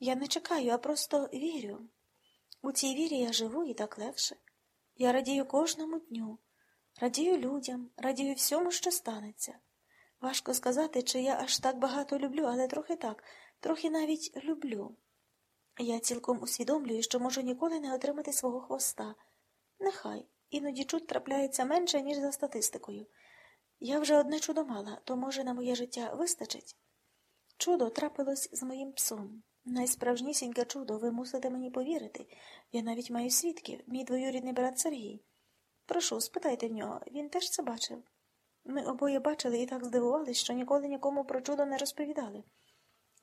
Я не чекаю, а просто вірю. У цій вірі я живу і так легше. Я радію кожному дню, радію людям, радію всьому, що станеться. Важко сказати, чи я аж так багато люблю, але трохи так, трохи навіть люблю. Я цілком усвідомлюю, що можу ніколи не отримати свого хвоста. Нехай, іноді чуд трапляється менше, ніж за статистикою. Я вже одне чудо мала, то, може, на моє життя вистачить? Чудо трапилось з моїм псом. Найсправжнісіньке чудо, ви мусите мені повірити. Я навіть маю свідків, мій двоюрідний брат Сергій. Прошу, спитайте в нього, він теж це бачив. Ми обоє бачили і так здивувались, що ніколи нікому про чудо не розповідали.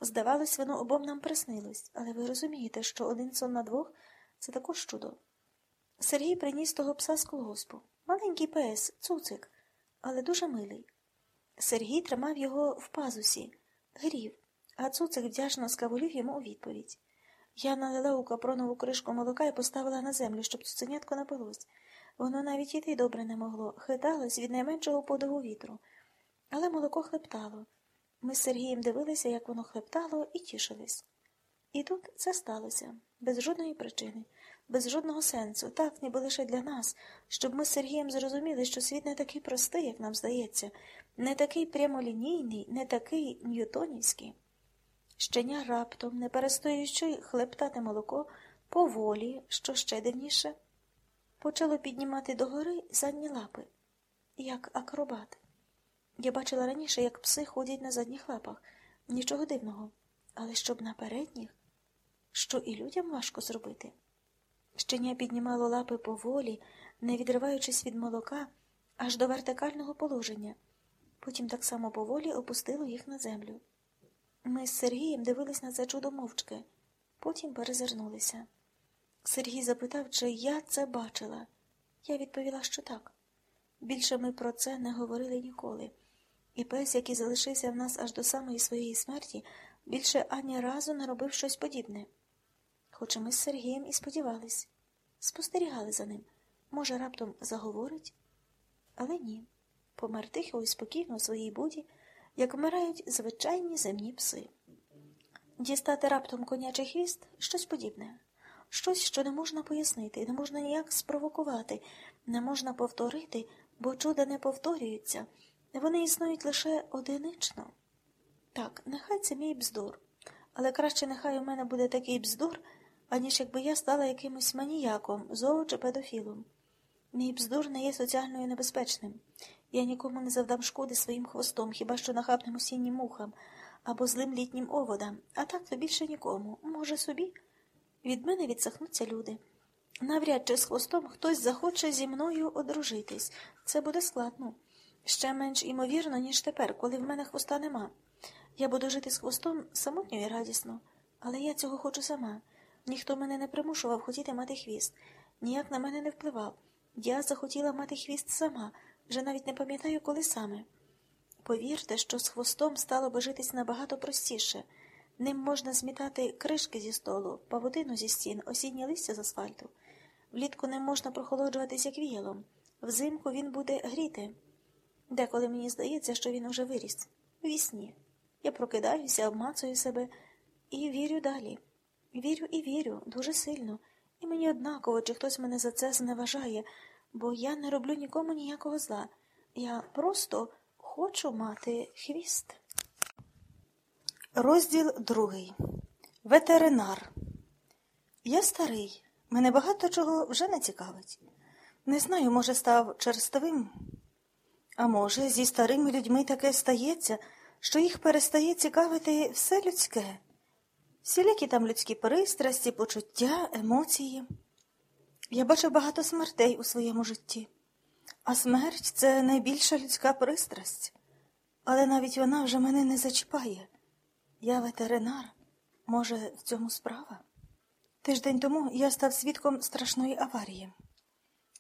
Здавалось, воно обом нам приснилось, але ви розумієте, що один сон на двох це також чудо. Сергій приніс того пса з колгоспу. Маленький пес, цуцик, але дуже милий. Сергій тримав його в пазусі, грів, а цуцик вдячно скавулів йому у відповідь. Я налила у капронову кришку молока і поставила на землю, щоб цуценятко напилось. Воно навіть іти добре не могло, хиталось від найменшого подову вітру. Але молоко хлептало. Ми з Сергієм дивилися, як воно хлептало, і тішились. І тут це сталося, без жодної причини, без жодного сенсу, так ніби лише для нас, щоб ми з Сергієм зрозуміли, що світ не такий простий, як нам здається, не такий прямолінійний, не такий ньютонівський. Щеня раптом, не перестоючи хлептати молоко, поволі, що ще дивніше, почало піднімати догори задні лапи, як акробати. Я бачила раніше, як пси ходять на задніх лапах. Нічого дивного. Але щоб на передніх, що і людям важко зробити. Щеня піднімало лапи поволі, не відриваючись від молока, аж до вертикального положення. Потім так само поволі опустило їх на землю. Ми з Сергієм дивились на це чудо мовчки, потім перезирнулися. Сергій запитав, чи я це бачила. Я відповіла, що так. Більше ми про це не говорили ніколи. І пес, який залишився в нас аж до самої своєї смерті, більше ані разу не робив щось подібне. Хоча ми з Сергієм і сподівались, спостерігали за ним. Може, раптом заговорить? Але ні. Помер тихо і спокійно у своїй буді, як вмирають звичайні земні пси. Дістати раптом конячий хвіст щось подібне, щось, що не можна пояснити, не можна ніяк спровокувати, не можна повторити, бо чуда не повторюються. Вони існують лише одинично. Так, нехай це мій бздур, але краще нехай у мене буде такий бздур, аніж якби я стала якимось маніяком, зоо чи педофілом. Мій бздур не є соціальною небезпечним. Я нікому не завдам шкоди своїм хвостом, хіба що нахабним осіннім мухам або злим літнім оводам, а так то більше нікому. Може, собі? Від мене відсахнуться люди. Навряд чи з хвостом хтось захоче зі мною одружитись. Це буде складно. Ще менш імовірно, ніж тепер, коли в мене хвоста нема. Я буду жити з хвостом самотньо і радісно, але я цього хочу сама. Ніхто мене не примушував хотіти мати хвіст, ніяк на мене не впливав. Я захотіла мати хвіст сама, вже навіть не пам'ятаю, коли саме. Повірте, що з хвостом стало би житись набагато простіше. Ним можна змітати кришки зі столу, павутину зі стін, осіннє листя з асфальту. Влітку ним можна прохолоджуватись як віялом. Взимку він буде гріти. Деколи мені здається, що він уже виріс. Вісні. Я прокидаюся, обмацую себе і вірю далі. Вірю і вірю дуже сильно, і мені однаково, чи хтось мене за це зневажає, бо я не роблю нікому ніякого зла. Я просто хочу мати хвіст. Розділ другий. Ветеринар. Я старий. Мене багато чого вже не цікавить. Не знаю, може, став черстовим. А може, зі старими людьми таке стається, що їх перестає цікавити все людське, всілякі там людські пристрасті, почуття, емоції. Я бачив багато смертей у своєму житті, а смерть це найбільша людська пристрасть. Але навіть вона вже мене не зачіпає. Я ветеринар. Може, в цьому справа? Тиждень тому я став свідком страшної аварії.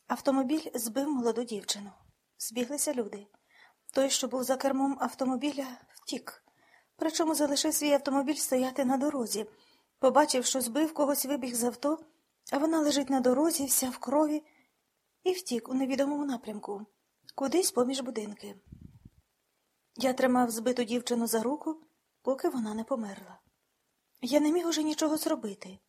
Автомобіль збив молоду дівчину. Збіглися люди. Той, що був за кермом автомобіля, втік. Причому залишив свій автомобіль стояти на дорозі. Побачив, що збив когось вибіг з авто, а вона лежить на дорозі, вся в крові, і втік у невідомому напрямку, кудись поміж будинки. Я тримав збиту дівчину за руку, поки вона не померла. Я не міг уже нічого зробити.